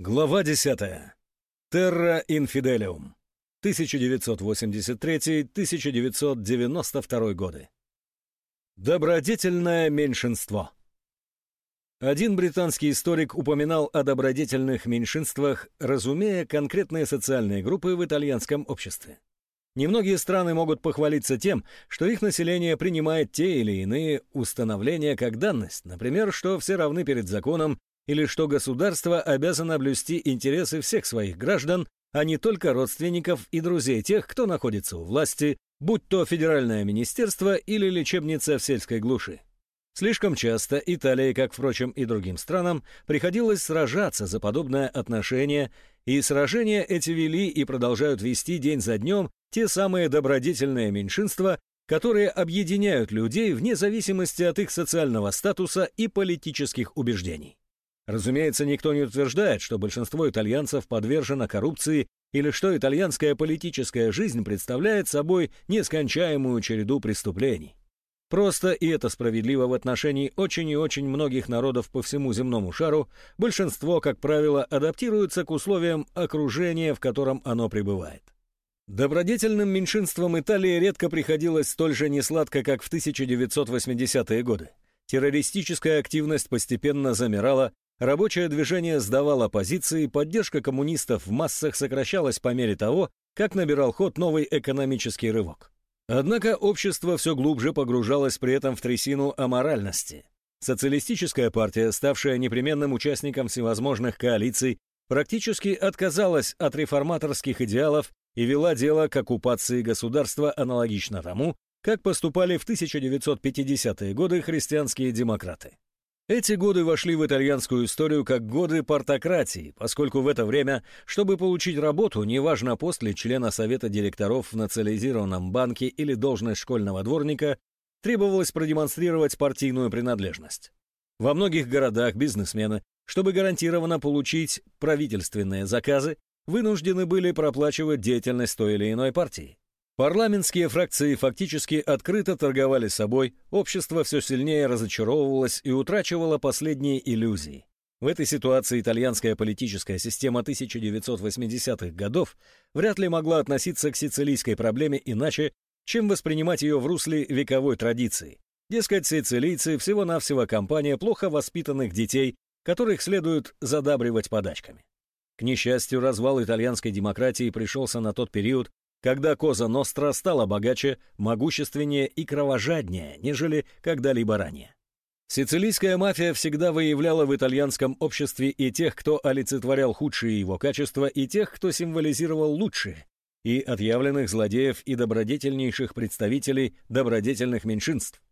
Глава 10. Терра Инфиделиум. 1983-1992 годы. Добродетельное меньшинство. Один британский историк упоминал о добродетельных меньшинствах, разумея конкретные социальные группы в итальянском обществе. Немногие страны могут похвалиться тем, что их население принимает те или иные установления как данность, например, что все равны перед законом или что государство обязано блюсти интересы всех своих граждан, а не только родственников и друзей тех, кто находится у власти, будь то федеральное министерство или лечебница в сельской глуши. Слишком часто Италии, как, впрочем, и другим странам, приходилось сражаться за подобное отношение, и сражения эти вели и продолжают вести день за днем те самые добродетельные меньшинства, которые объединяют людей вне зависимости от их социального статуса и политических убеждений. Разумеется, никто не утверждает, что большинство итальянцев подвержено коррупции или что итальянская политическая жизнь представляет собой нескончаемую череду преступлений. Просто, и это справедливо в отношении очень и очень многих народов по всему земному шару, большинство, как правило, адаптируется к условиям окружения, в котором оно пребывает. Добродетельным меньшинствам Италии редко приходилось столь же несладко, как в 1980-е годы. Террористическая активность постепенно замирала, Рабочее движение сдавало позиции, поддержка коммунистов в массах сокращалась по мере того, как набирал ход новый экономический рывок. Однако общество все глубже погружалось при этом в трясину аморальности. Социалистическая партия, ставшая непременным участником всевозможных коалиций, практически отказалась от реформаторских идеалов и вела дело к оккупации государства аналогично тому, как поступали в 1950-е годы христианские демократы. Эти годы вошли в итальянскую историю как годы портократии, поскольку в это время, чтобы получить работу, неважно после члена совета директоров в национализированном банке или должность школьного дворника, требовалось продемонстрировать партийную принадлежность. Во многих городах бизнесмены, чтобы гарантированно получить правительственные заказы, вынуждены были проплачивать деятельность той или иной партии. Парламентские фракции фактически открыто торговали собой, общество все сильнее разочаровывалось и утрачивало последние иллюзии. В этой ситуации итальянская политическая система 1980-х годов вряд ли могла относиться к сицилийской проблеме иначе, чем воспринимать ее в русле вековой традиции. Дескать, сицилийцы всего-навсего компания плохо воспитанных детей, которых следует задабривать подачками. К несчастью, развал итальянской демократии пришелся на тот период, когда Коза Ностра стала богаче, могущественнее и кровожаднее, нежели когда-либо ранее. Сицилийская мафия всегда выявляла в итальянском обществе и тех, кто олицетворял худшие его качества, и тех, кто символизировал лучшие, и отъявленных злодеев и добродетельнейших представителей добродетельных меньшинств.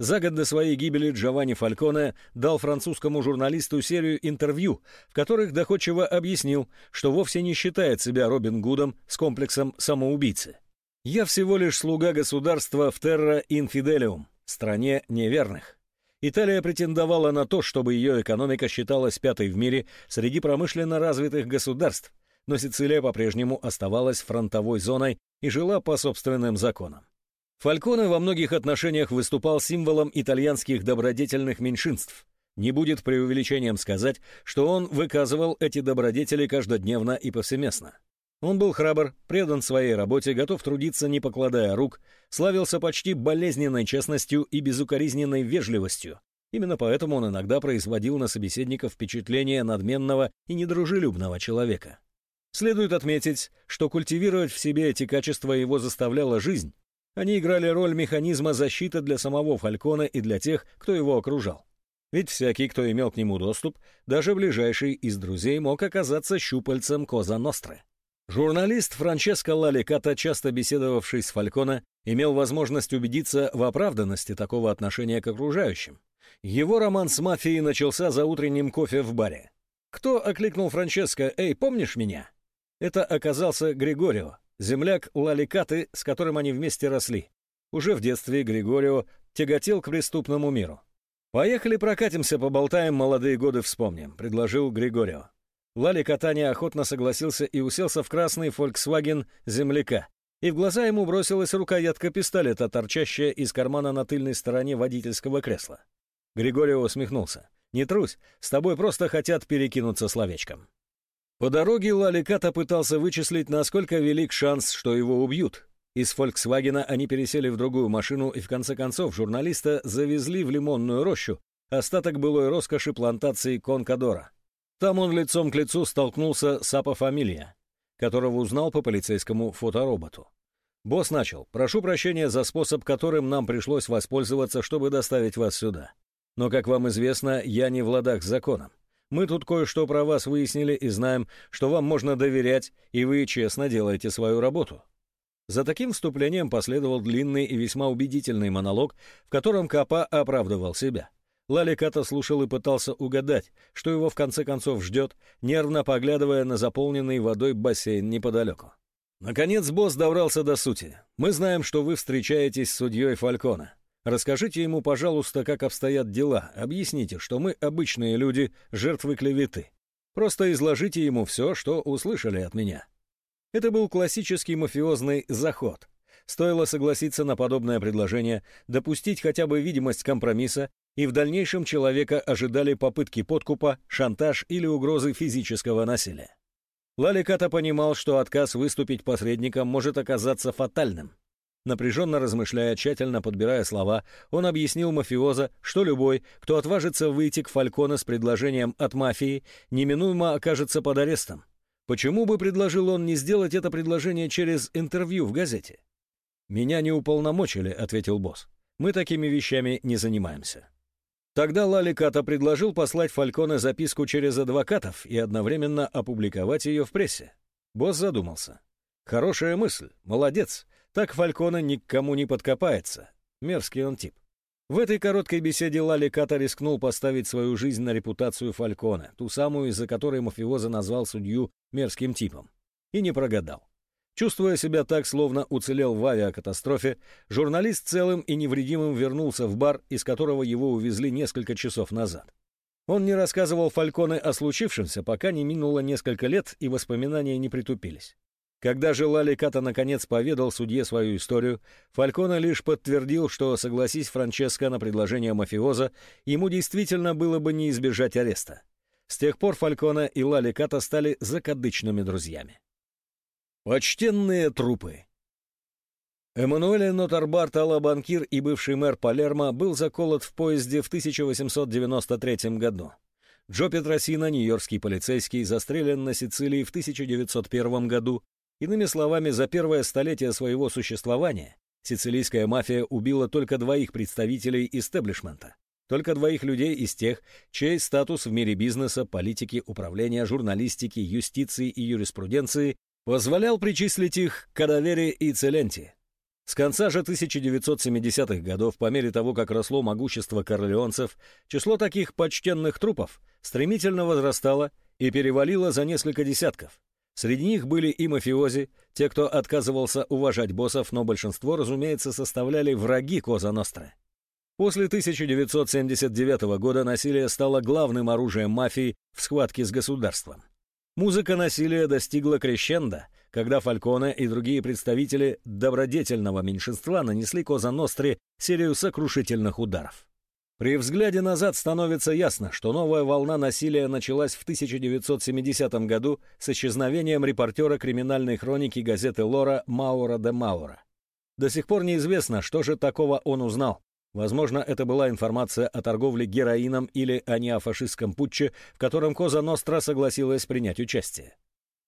За год до своей гибели Джованни Фальконе дал французскому журналисту серию интервью, в которых доходчиво объяснил, что вовсе не считает себя Робин Гудом с комплексом самоубийцы. «Я всего лишь слуга государства в терра инфиделиум, стране неверных». Италия претендовала на то, чтобы ее экономика считалась пятой в мире среди промышленно развитых государств, но Сицилия по-прежнему оставалась фронтовой зоной и жила по собственным законам. Фальконе во многих отношениях выступал символом итальянских добродетельных меньшинств. Не будет преувеличением сказать, что он выказывал эти добродетели каждодневно и повсеместно. Он был храбр, предан своей работе, готов трудиться, не покладая рук, славился почти болезненной честностью и безукоризненной вежливостью. Именно поэтому он иногда производил на собеседников впечатление надменного и недружелюбного человека. Следует отметить, что культивировать в себе эти качества его заставляла жизнь, они играли роль механизма защиты для самого Фалькона и для тех, кто его окружал. Ведь всякий, кто имел к нему доступ, даже ближайший из друзей мог оказаться щупальцем Коза Ностры. Журналист Франческо Лаликата, часто беседовавший с Фальконе, имел возможность убедиться в оправданности такого отношения к окружающим. Его роман с мафией начался за утренним кофе в баре. Кто окликнул Франческо «Эй, помнишь меня?» Это оказался Григорио, земляк Лаликаты, с которым они вместе росли. Уже в детстве Григорио тяготел к преступному миру. «Поехали прокатимся, поболтаем, молодые годы вспомним», — предложил Григорио. Лали Катания охотно согласился и уселся в красный Volkswagen земляка. И в глаза ему бросилась рукоятка пистолета, торчащая из кармана на тыльной стороне водительского кресла. Григорио усмехнулся. «Не трусь, с тобой просто хотят перекинуться словечком». По дороге Лаликата пытался вычислить, насколько велик шанс, что его убьют. Из «Фольксвагена» они пересели в другую машину и в конце концов журналиста завезли в лимонную рощу, остаток былой роскоши плантации Конкадора. Там он лицом к лицу столкнулся с Апофамилия, которого узнал по полицейскому фотороботу. Босс начал. «Прошу прощения за способ, которым нам пришлось воспользоваться, чтобы доставить вас сюда. Но, как вам известно, я не в ладах с законом. Мы тут кое-что про вас выяснили и знаем, что вам можно доверять, и вы честно делаете свою работу». За таким вступлением последовал длинный и весьма убедительный монолог, в котором Капа оправдывал себя. Лали Ката слушал и пытался угадать, что его в конце концов ждет, нервно поглядывая на заполненный водой бассейн неподалеку. Наконец босс добрался до сути. «Мы знаем, что вы встречаетесь с судьей Фалькона. Расскажите ему, пожалуйста, как обстоят дела. Объясните, что мы обычные люди, жертвы клеветы. Просто изложите ему все, что услышали от меня». Это был классический мафиозный заход. Стоило согласиться на подобное предложение, допустить хотя бы видимость компромисса, и в дальнейшем человека ожидали попытки подкупа, шантаж или угрозы физического насилия. Лаликата понимал, что отказ выступить посредником может оказаться фатальным. Напряженно размышляя, тщательно подбирая слова, он объяснил мафиоза, что любой, кто отважится выйти к Фальконе с предложением от мафии, неминуемо окажется под арестом. Почему бы предложил он не сделать это предложение через интервью в газете? «Меня не уполномочили», — ответил босс. «Мы такими вещами не занимаемся». Тогда Лали Ката предложил послать Фальконе записку через адвокатов и одновременно опубликовать ее в прессе. Босс задумался. «Хорошая мысль, молодец. Так Фалькона ни к кому не подкопается. Мерзкий он тип. В этой короткой беседе Лали Ката рискнул поставить свою жизнь на репутацию Фалькона, ту самую, из-за которой мафиоза назвал судью мерзким типом. И не прогадал. Чувствуя себя так, словно уцелел в авиакатастрофе, журналист целым и невредимым вернулся в бар, из которого его увезли несколько часов назад. Он не рассказывал Фальконе о случившемся, пока не минуло несколько лет и воспоминания не притупились. Когда же Лали Ката наконец поведал судье свою историю, Фалькона лишь подтвердил, что, согласись Франческо на предложение мафиоза, ему действительно было бы не избежать ареста. С тех пор Фалькона и Лали Ката стали закадычными друзьями. Почтенные трупы Эммануэле Нотарбарт Алабанкир и бывший мэр Палермо был заколот в поезде в 1893 году. Джо Петросино, нью-йоркский полицейский, застрелен на Сицилии в 1901 году, Иными словами, за первое столетие своего существования сицилийская мафия убила только двоих представителей истеблишмента, только двоих людей из тех, чей статус в мире бизнеса, политики, управления, журналистики, юстиции и юриспруденции позволял причислить их к Кадавере и Целенти. С конца же 1970-х годов, по мере того, как росло могущество корлеонцев, число таких почтенных трупов стремительно возрастало и перевалило за несколько десятков. Среди них были и мафиози, те, кто отказывался уважать боссов, но большинство, разумеется, составляли враги Коза Ностры. После 1979 года насилие стало главным оружием мафии в схватке с государством. Музыка насилия достигла крещенда, когда Фальконе и другие представители добродетельного меньшинства нанесли Коза Ностре серию сокрушительных ударов. При взгляде назад становится ясно, что новая волна насилия началась в 1970 году с исчезновением репортера криминальной хроники газеты «Лора» Маура де Маура. До сих пор неизвестно, что же такого он узнал. Возможно, это была информация о торговле героином или о неофашистском путче, в котором Коза Ностра согласилась принять участие.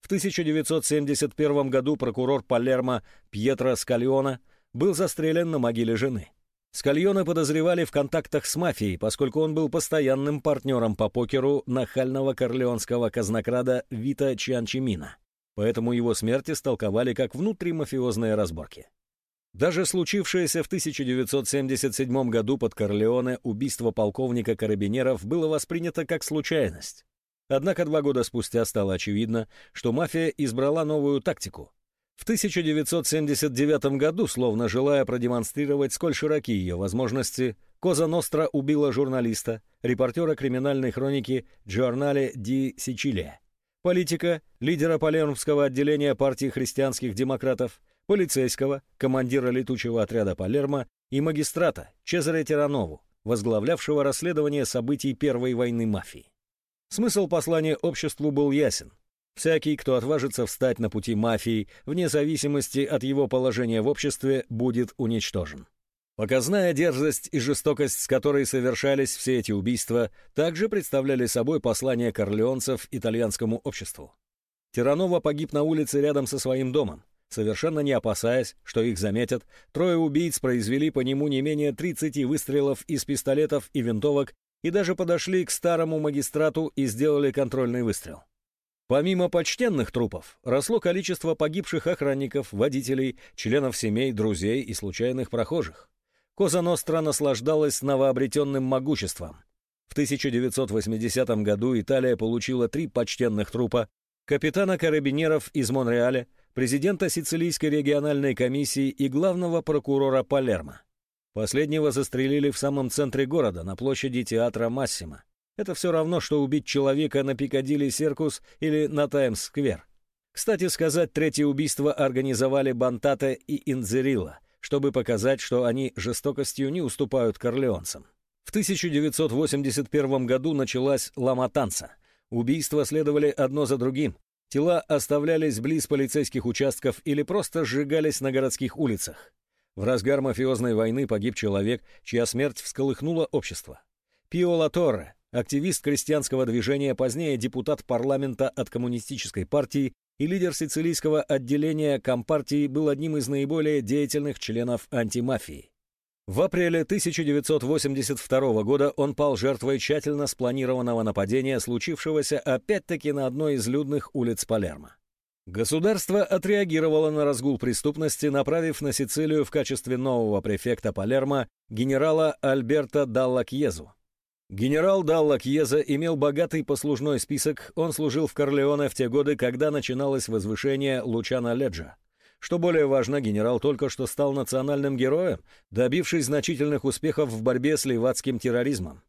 В 1971 году прокурор Палермо Пьетро Скальона был застрелен на могиле жены. Скальона подозревали в контактах с мафией, поскольку он был постоянным партнером по покеру нахального корлеонского казнокрада Вита Чианчимина. Поэтому его смерть истолковали как внутримафиозные разборки. Даже случившееся в 1977 году под Корлеоне убийство полковника карабинеров было воспринято как случайность. Однако два года спустя стало очевидно, что мафия избрала новую тактику — в 1979 году, словно желая продемонстрировать, сколь широки ее возможности, Коза Ностра убила журналиста, репортера криминальной хроники Джорнале ди Сичилия, политика, лидера Палермского отделения партии христианских демократов, полицейского, командира летучего отряда Палермо и магистрата Чезаре Тиранову, возглавлявшего расследование событий Первой войны мафии. Смысл послания обществу был ясен. Всякий, кто отважится встать на пути мафии, вне зависимости от его положения в обществе, будет уничтожен. Показная дерзость и жестокость, с которой совершались все эти убийства, также представляли собой послание корлеонцев итальянскому обществу. Тиранова погиб на улице рядом со своим домом. Совершенно не опасаясь, что их заметят, трое убийц произвели по нему не менее 30 выстрелов из пистолетов и винтовок и даже подошли к старому магистрату и сделали контрольный выстрел. Помимо почтенных трупов, росло количество погибших охранников, водителей, членов семей, друзей и случайных прохожих. Коза Ностра наслаждалась новообретенным могуществом. В 1980 году Италия получила три почтенных трупа, капитана карабинеров из Монреаля, президента Сицилийской региональной комиссии и главного прокурора Палермо. Последнего застрелили в самом центре города, на площади театра Массима. Это все равно, что убить человека на Пикадилли Серкус или на Таймс-сквер. Кстати сказать, третье убийство организовали Бантата и Инзерила, чтобы показать, что они жестокостью не уступают корлеонцам. В 1981 году началась ламатанца. Убийства следовали одно за другим. Тела оставлялись близ полицейских участков или просто сжигались на городских улицах. В разгар мафиозной войны погиб человек, чья смерть всколыхнула общество. Пио Латорре, активист крестьянского движения, позднее депутат парламента от коммунистической партии и лидер сицилийского отделения Компартии, был одним из наиболее деятельных членов антимафии. В апреле 1982 года он пал жертвой тщательно спланированного нападения, случившегося опять-таки на одной из людных улиц Палермо. Государство отреагировало на разгул преступности, направив на Сицилию в качестве нового префекта Палермо генерала Альберто Далла Кьезу. Генерал Далла Кьеза имел богатый послужной список, он служил в Корлеоне в те годы, когда начиналось возвышение Лучана Леджа. Что более важно, генерал только что стал национальным героем, добившись значительных успехов в борьбе с ливадским терроризмом.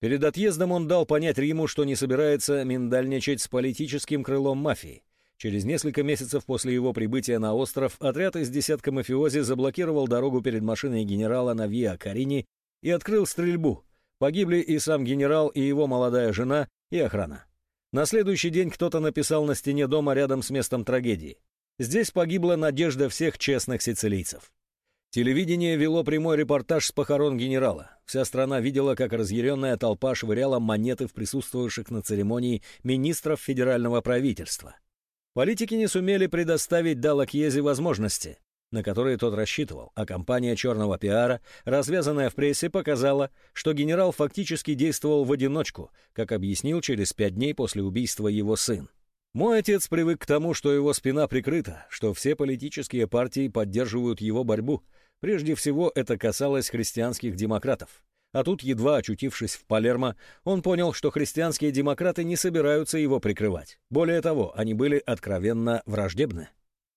Перед отъездом он дал понять Риму, что не собирается миндальничать с политическим крылом мафии. Через несколько месяцев после его прибытия на остров отряд из десятка мафиози заблокировал дорогу перед машиной генерала на Виа Карини и открыл стрельбу. Погибли и сам генерал, и его молодая жена, и охрана. На следующий день кто-то написал на стене дома рядом с местом трагедии. Здесь погибла надежда всех честных сицилийцев. Телевидение вело прямой репортаж с похорон генерала. Вся страна видела, как разъяренная толпа швыряла монеты в присутствовавших на церемонии министров федерального правительства. Политики не сумели предоставить Далакьезе возможности, на которые тот рассчитывал, а кампания черного пиара, развязанная в прессе, показала, что генерал фактически действовал в одиночку, как объяснил через пять дней после убийства его сын. Мой отец привык к тому, что его спина прикрыта, что все политические партии поддерживают его борьбу. Прежде всего это касалось христианских демократов. А тут, едва очутившись в Палермо, он понял, что христианские демократы не собираются его прикрывать. Более того, они были откровенно враждебны.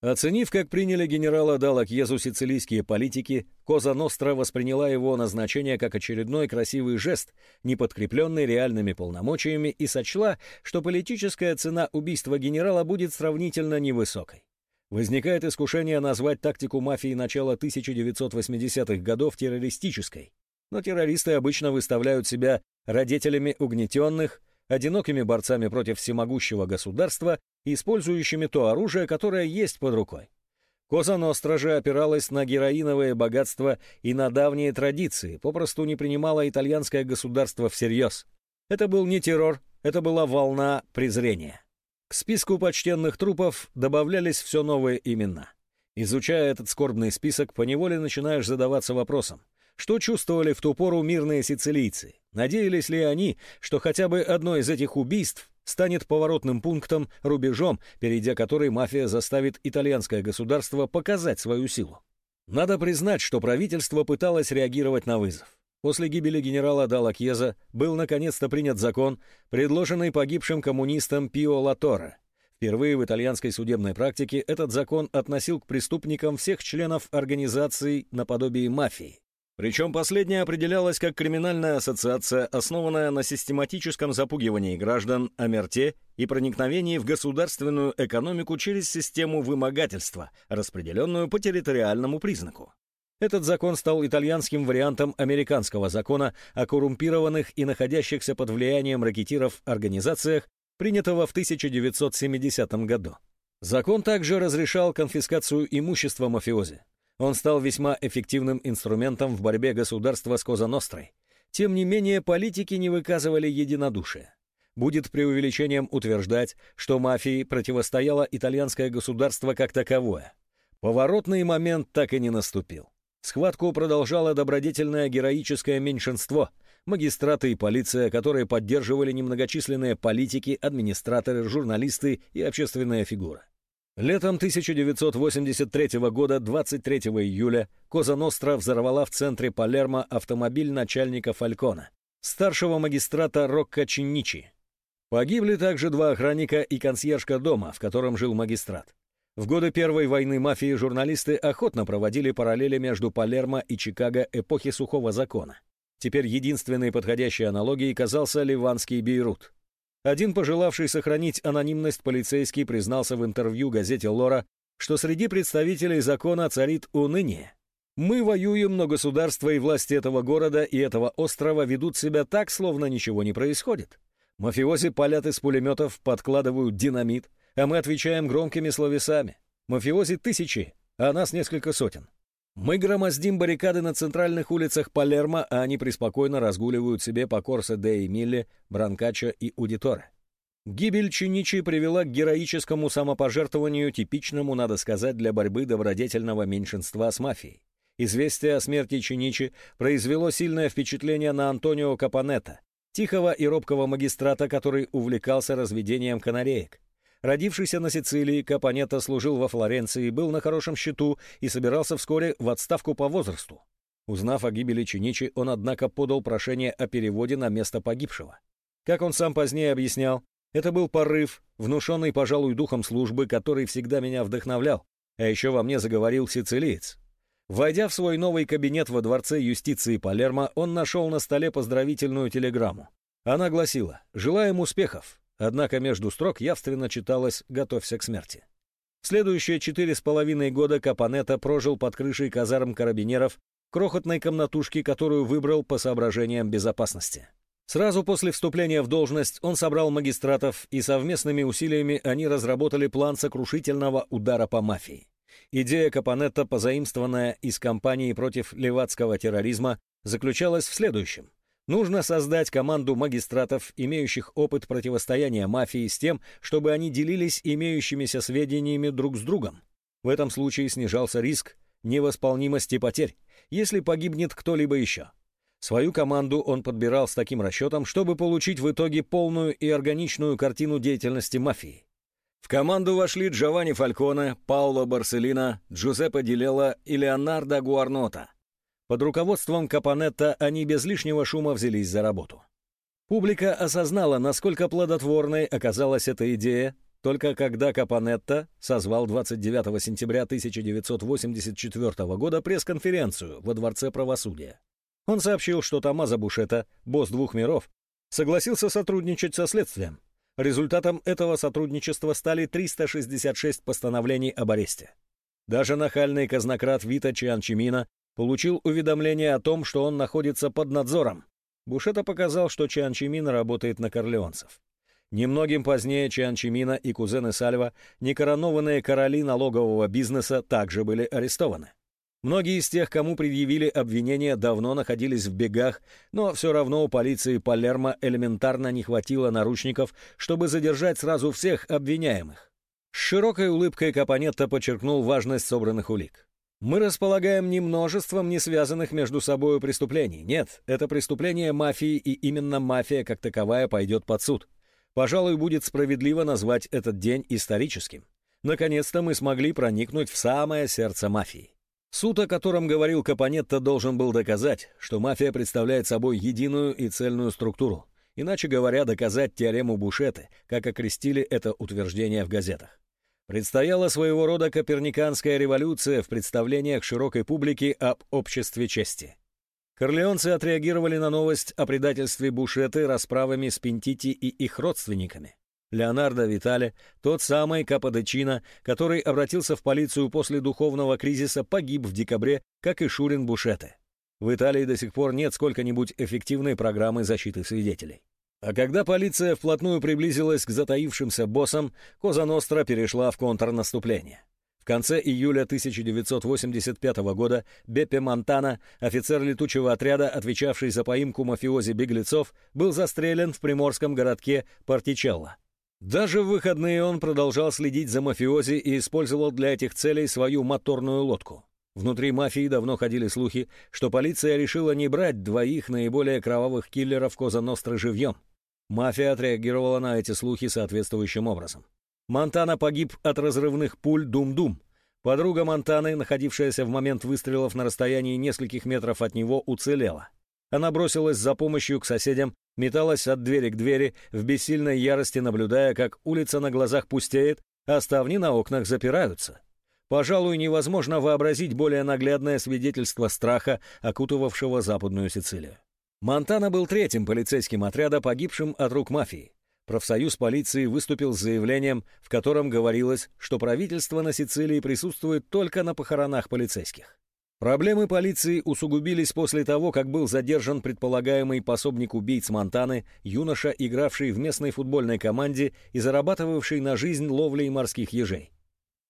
Оценив, как приняли генерала Дала Кьезу сицилийские политики, Коза Ностра восприняла его назначение как очередной красивый жест, не подкрепленный реальными полномочиями, и сочла, что политическая цена убийства генерала будет сравнительно невысокой. Возникает искушение назвать тактику мафии начала 1980-х годов террористической, но террористы обычно выставляют себя родителями угнетенных, одинокими борцами против всемогущего государства, использующими то оружие, которое есть под рукой. Коза Ностра же опиралась на героиновое богатство и на давние традиции, попросту не принимала итальянское государство всерьез. Это был не террор, это была волна презрения. К списку почтенных трупов добавлялись все новые имена. Изучая этот скорбный список, поневоле начинаешь задаваться вопросом, что чувствовали в ту пору мирные сицилийцы? Надеялись ли они, что хотя бы одно из этих убийств станет поворотным пунктом, рубежом, перейдя который мафия заставит итальянское государство показать свою силу? Надо признать, что правительство пыталось реагировать на вызов. После гибели генерала Дала Кьеза был наконец-то принят закон, предложенный погибшим коммунистом Пио Латоре. Впервые в итальянской судебной практике этот закон относил к преступникам всех членов организаций наподобие мафии. Причем последняя определялась как криминальная ассоциация, основанная на систематическом запугивании граждан о мерте и проникновении в государственную экономику через систему вымогательства, распределенную по территориальному признаку. Этот закон стал итальянским вариантом американского закона о коррумпированных и находящихся под влиянием ракетиров организациях, принятого в 1970 году. Закон также разрешал конфискацию имущества мафиози. Он стал весьма эффективным инструментом в борьбе государства с Козанострой. Тем не менее, политики не выказывали единодушия. Будет преувеличением утверждать, что мафии противостояло итальянское государство как таковое. Поворотный момент так и не наступил. Схватку продолжало добродетельное героическое меньшинство, магистраты и полиция, которые поддерживали немногочисленные политики, администраторы, журналисты и общественные фигуры. Летом 1983 года, 23 июля, Коза Ностра взорвала в центре Палермо автомобиль начальника Фалькона, старшего магистрата Рокко Чинничи. Погибли также два охранника и консьержка дома, в котором жил магистрат. В годы Первой войны мафии журналисты охотно проводили параллели между Палермо и Чикаго эпохи сухого закона. Теперь единственной подходящей аналогией казался ливанский Бейрут. Один пожелавший сохранить анонимность полицейский признался в интервью газете «Лора», что среди представителей закона царит уныние. «Мы воюем, но государство и власти этого города и этого острова ведут себя так, словно ничего не происходит. Мафиози палят из пулеметов, подкладывают динамит, а мы отвечаем громкими словесами. Мафиози тысячи, а нас несколько сотен. Мы громоздим баррикады на центральных улицах Палермо, а они преспокойно разгуливают себе по Корсе де Эмиле, Бранкачо и Удиторе. Гибель Чиничи привела к героическому самопожертвованию, типичному, надо сказать, для борьбы добродетельного меньшинства с мафией. Известие о смерти Чиничи произвело сильное впечатление на Антонио Капанетта, тихого и робкого магистрата, который увлекался разведением канареек. Родившийся на Сицилии, Капанетто служил во Флоренции, был на хорошем счету и собирался вскоре в отставку по возрасту. Узнав о гибели Чиничи, он, однако, подал прошение о переводе на место погибшего. Как он сам позднее объяснял, это был порыв, внушенный, пожалуй, духом службы, который всегда меня вдохновлял. А еще во мне заговорил сицилиец. Войдя в свой новый кабинет во дворце юстиции Палермо, он нашел на столе поздравительную телеграмму. Она гласила «Желаем успехов. Однако между строк явственно читалось «Готовься к смерти». Следующие четыре с половиной года Капанета прожил под крышей казарм карабинеров крохотной комнатушки, которую выбрал по соображениям безопасности. Сразу после вступления в должность он собрал магистратов, и совместными усилиями они разработали план сокрушительного удара по мафии. Идея Капанетта, позаимствованная из кампании против левацкого терроризма, заключалась в следующем. Нужно создать команду магистратов, имеющих опыт противостояния мафии с тем, чтобы они делились имеющимися сведениями друг с другом. В этом случае снижался риск невосполнимости потерь, если погибнет кто-либо еще. Свою команду он подбирал с таким расчетом, чтобы получить в итоге полную и органичную картину деятельности мафии. В команду вошли Джованни Фальконе, Пауло Барселина, Джузеппе Дилелла и Леонардо Гуарнота. Под руководством Капанетта они без лишнего шума взялись за работу. Публика осознала, насколько плодотворной оказалась эта идея, только когда Капанетта созвал 29 сентября 1984 года пресс-конференцию во Дворце правосудия. Он сообщил, что Томазо Бушета, босс двух миров, согласился сотрудничать со следствием. Результатом этого сотрудничества стали 366 постановлений об аресте. Даже нахальный казнократ Вита Чианчимина получил уведомление о том, что он находится под надзором. Бушета показал, что Чиан Чимина работает на корлеонцев. Немногим позднее Чиан Чимина и кузены Сальва, некоронованные короли налогового бизнеса, также были арестованы. Многие из тех, кому предъявили обвинения, давно находились в бегах, но все равно у полиции Палермо элементарно не хватило наручников, чтобы задержать сразу всех обвиняемых. С широкой улыбкой Капонетто подчеркнул важность собранных улик. Мы располагаем не множеством не связанных между собой преступлений. Нет, это преступление мафии, и именно мафия как таковая пойдет под суд. Пожалуй, будет справедливо назвать этот день историческим. Наконец-то мы смогли проникнуть в самое сердце мафии. Суд, о котором говорил Капонетто, должен был доказать, что мафия представляет собой единую и цельную структуру. Иначе говоря, доказать теорему Бушеты, как окрестили это утверждение в газетах. Предстояла своего рода коперниканская революция в представлениях широкой публики об обществе чести. Корлеонцы отреагировали на новость о предательстве Бушеты расправами с Пентити и их родственниками. Леонардо Витале, тот самый Каподечино, который обратился в полицию после духовного кризиса, погиб в декабре, как и Шурин Бушеты. В Италии до сих пор нет сколько-нибудь эффективной программы защиты свидетелей. А когда полиция вплотную приблизилась к затаившимся боссам, Коза Ностра перешла в контрнаступление. В конце июля 1985 года Беппе Монтана, офицер летучего отряда, отвечавший за поимку мафиози-беглецов, был застрелен в приморском городке Партичелло. Даже в выходные он продолжал следить за мафиози и использовал для этих целей свою моторную лодку. Внутри мафии давно ходили слухи, что полиция решила не брать двоих наиболее кровавых киллеров Коза Ностры живьем. Мафия отреагировала на эти слухи соответствующим образом. Монтана погиб от разрывных пуль Дум-Дум. Подруга Монтаны, находившаяся в момент выстрелов на расстоянии нескольких метров от него, уцелела. Она бросилась за помощью к соседям, металась от двери к двери, в бессильной ярости наблюдая, как улица на глазах пустеет, а ставни на окнах запираются. Пожалуй, невозможно вообразить более наглядное свидетельство страха, окутывавшего Западную Сицилию. Монтана был третьим полицейским отряда, погибшим от рук мафии. Профсоюз полиции выступил с заявлением, в котором говорилось, что правительство на Сицилии присутствует только на похоронах полицейских. Проблемы полиции усугубились после того, как был задержан предполагаемый пособник убийц Монтаны, юноша, игравший в местной футбольной команде и зарабатывавший на жизнь ловлей морских ежей.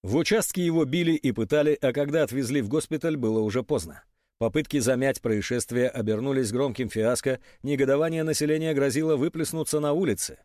В участке его били и пытали, а когда отвезли в госпиталь, было уже поздно. Попытки замять происшествие обернулись громким фиаско, негодование населения грозило выплеснуться на улице.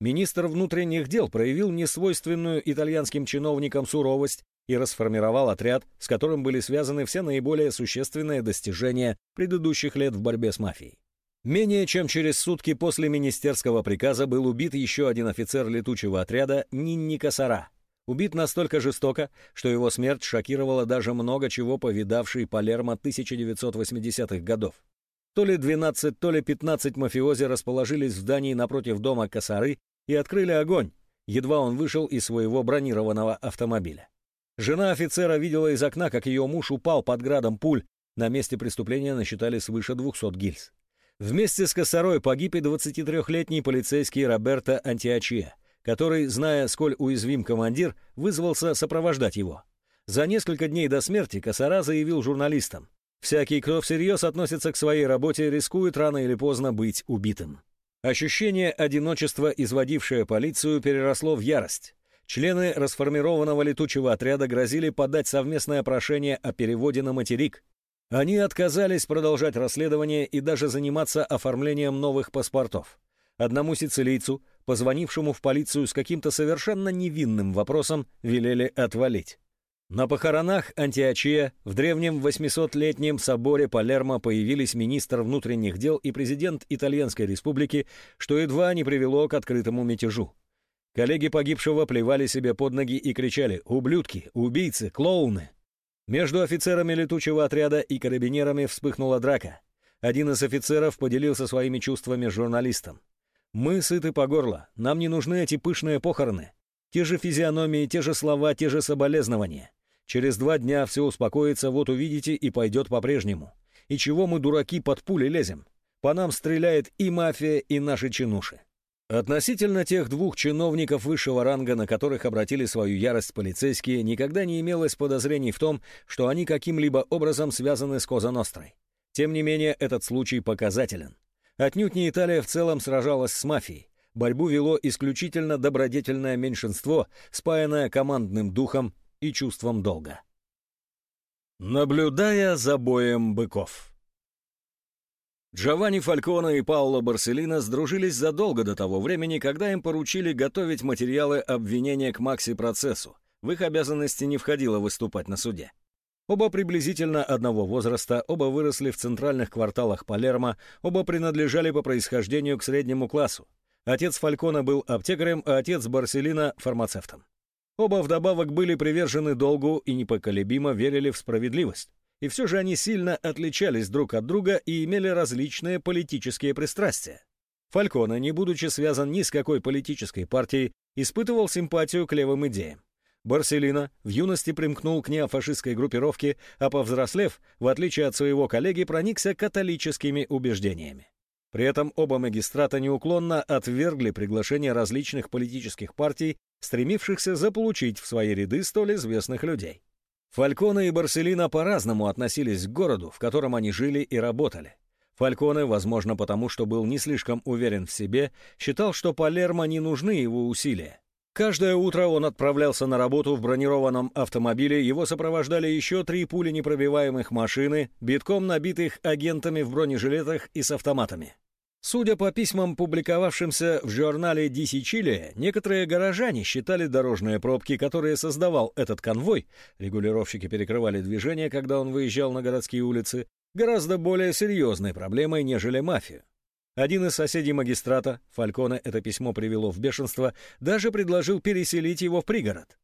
Министр внутренних дел проявил несвойственную итальянским чиновникам суровость и расформировал отряд, с которым были связаны все наиболее существенные достижения предыдущих лет в борьбе с мафией. Менее чем через сутки после министерского приказа был убит еще один офицер летучего отряда Нинни Косара – Убит настолько жестоко, что его смерть шокировала даже много чего повидавший Палермо 1980-х годов. То ли 12, то ли 15 мафиози расположились в здании напротив дома Косары и открыли огонь, едва он вышел из своего бронированного автомобиля. Жена офицера видела из окна, как ее муж упал под градом пуль, на месте преступления насчитали свыше 200 гильз. Вместе с Косарой погиб и 23-летний полицейский Роберто Антиачия который, зная, сколь уязвим командир, вызвался сопровождать его. За несколько дней до смерти Косара заявил журналистам, «Всякий, кто всерьез относится к своей работе, рискует рано или поздно быть убитым». Ощущение одиночества, изводившее полицию, переросло в ярость. Члены расформированного летучего отряда грозили подать совместное прошение о переводе на материк. Они отказались продолжать расследование и даже заниматься оформлением новых паспортов. Одному сицилийцу позвонившему в полицию с каким-то совершенно невинным вопросом, велели отвалить. На похоронах Антиачия в древнем 800-летнем соборе Палермо появились министр внутренних дел и президент Итальянской республики, что едва не привело к открытому мятежу. Коллеги погибшего плевали себе под ноги и кричали «Ублюдки! Убийцы! Клоуны!». Между офицерами летучего отряда и карабинерами вспыхнула драка. Один из офицеров поделился своими чувствами с журналистом. Мы сыты по горло, нам не нужны эти пышные похороны. Те же физиономии, те же слова, те же соболезнования. Через два дня все успокоится, вот увидите, и пойдет по-прежнему. И чего мы, дураки, под пули лезем? По нам стреляет и мафия, и наши чинуши. Относительно тех двух чиновников высшего ранга, на которых обратили свою ярость полицейские, никогда не имелось подозрений в том, что они каким-либо образом связаны с Коза Нострой. Тем не менее, этот случай показателен. Отнюдь не Италия в целом сражалась с мафией. Борьбу вело исключительно добродетельное меньшинство, спаянное командным духом и чувством долга. Наблюдая за боем быков. Джованни Фальконе и Пауло Барселина сдружились задолго до того времени, когда им поручили готовить материалы обвинения к Макси-процессу. В их обязанности не входило выступать на суде. Оба приблизительно одного возраста, оба выросли в центральных кварталах Палермо, оба принадлежали по происхождению к среднему классу. Отец Фалькона был аптекарем, а отец Барселина — фармацевтом. Оба вдобавок были привержены долгу и непоколебимо верили в справедливость. И все же они сильно отличались друг от друга и имели различные политические пристрастия. Фалькона, не будучи связан ни с какой политической партией, испытывал симпатию к левым идеям. Барселина в юности примкнул к неофашистской группировке, а повзрослев, в отличие от своего коллеги, проникся католическими убеждениями. При этом оба магистрата неуклонно отвергли приглашение различных политических партий, стремившихся заполучить в свои ряды столь известных людей. Фалькона и Барселина по-разному относились к городу, в котором они жили и работали. Фальконе, возможно потому, что был не слишком уверен в себе, считал, что Палермо не нужны его усилия. Каждое утро он отправлялся на работу в бронированном автомобиле, его сопровождали еще три пули непробиваемых машины, битком набитых агентами в бронежилетах и с автоматами. Судя по письмам, публиковавшимся в журнале DC Chile, некоторые горожане считали дорожные пробки, которые создавал этот конвой, регулировщики перекрывали движение, когда он выезжал на городские улицы, гораздо более серьезной проблемой, нежели мафия. Один из соседей магистрата, Фальконе это письмо привело в бешенство, даже предложил переселить его в пригород.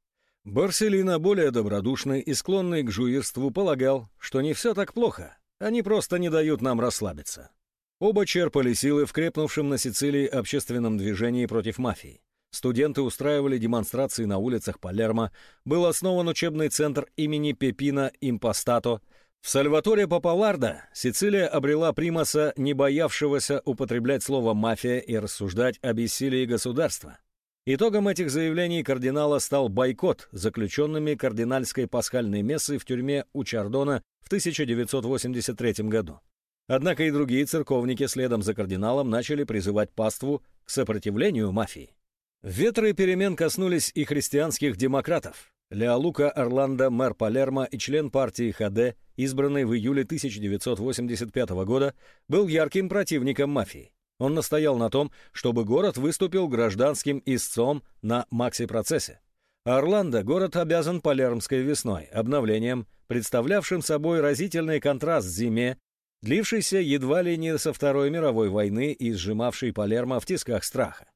Барселина, более добродушный и склонный к жуирству, полагал, что не все так плохо, они просто не дают нам расслабиться. Оба черпали силы в крепнувшем на Сицилии общественном движении против мафии. Студенты устраивали демонстрации на улицах Палермо, был основан учебный центр имени Пепина Импостато, в Сальваторе Папаларда Сицилия обрела примаса, не боявшегося употреблять слово «мафия» и рассуждать о бессилии государства. Итогом этих заявлений кардинала стал бойкот заключенными кардинальской пасхальной мессы в тюрьме у Чардона в 1983 году. Однако и другие церковники следом за кардиналом начали призывать паству к сопротивлению мафии. Ветры перемен коснулись и христианских демократов. Леолука Орландо, мэр Палермо и член партии ХД, избранный в июле 1985 года, был ярким противником мафии. Он настоял на том, чтобы город выступил гражданским истцом на макси-процессе. Орландо город обязан Палермской весной, обновлением, представлявшим собой разительный контраст зиме, длившейся едва ли не со Второй мировой войны и сжимавшей Палермо в тисках страха.